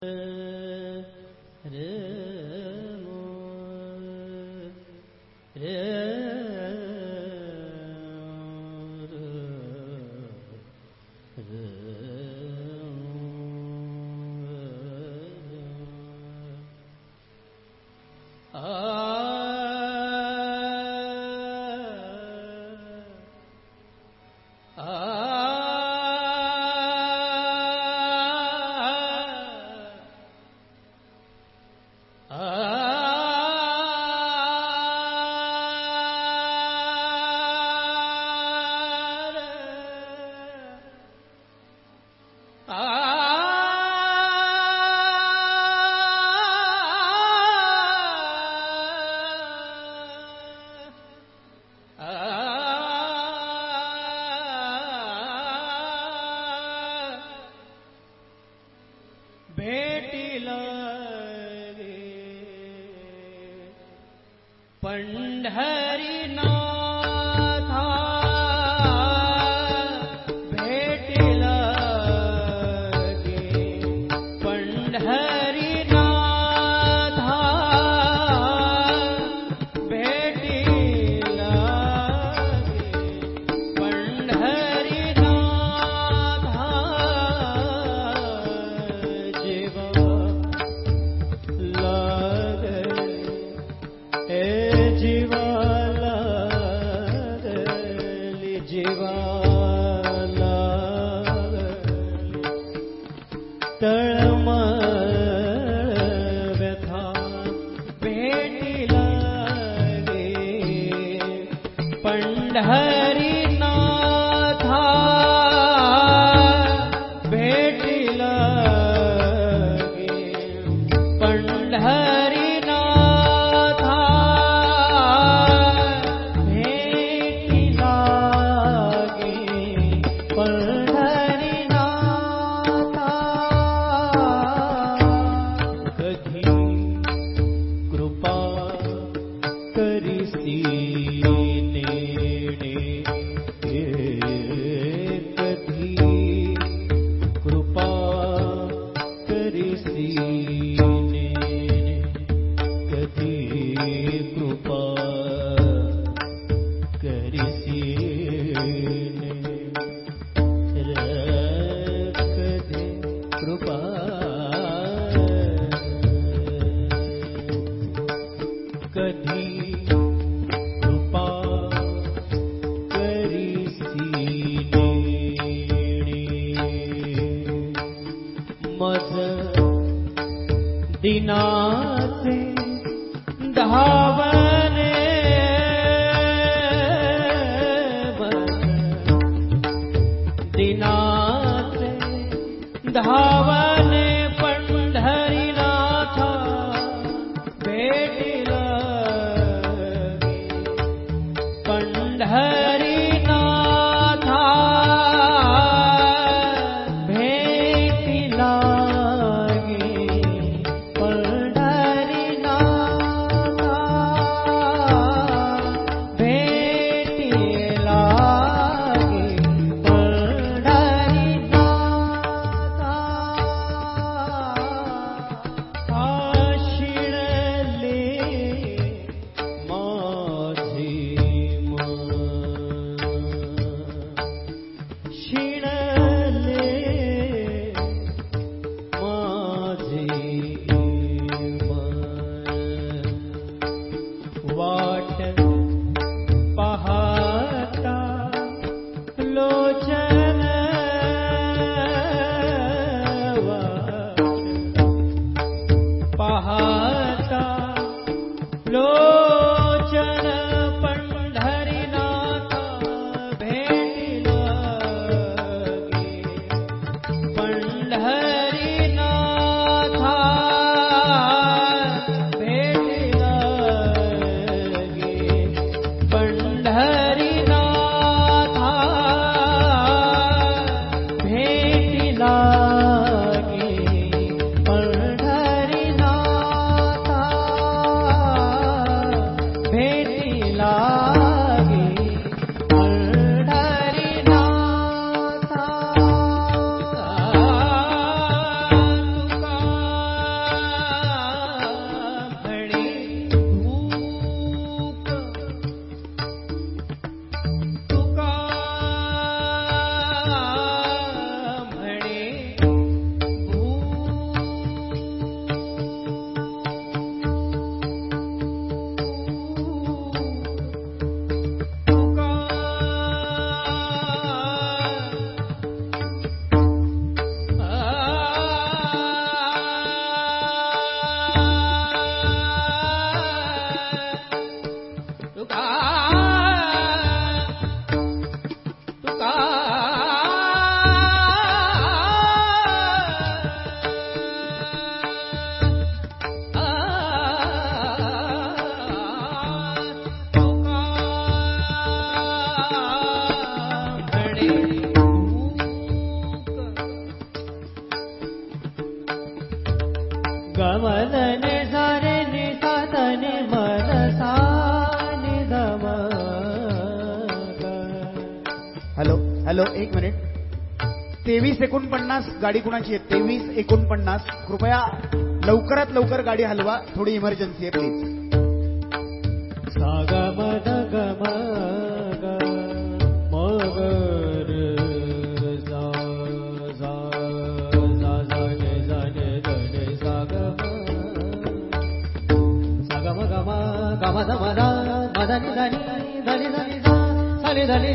Oh. Uh -huh. Hari नाम ਜੀਵਾਨਾ ਤਣ दिनाते धावने बश्च दिनाते धावने पट्म धरिनाथा बेटे हॅलो हॅलो एक मिनिट तेवीस एकोणपन्नास गाडी कुणाची आहे तेवीस एकोणपन्नास कृपया लवकरात लवकर गाडी हलवा थोडी इमर्जन्सी आहे प्लीज सागम दगम గమదమరా మదని దని దని దని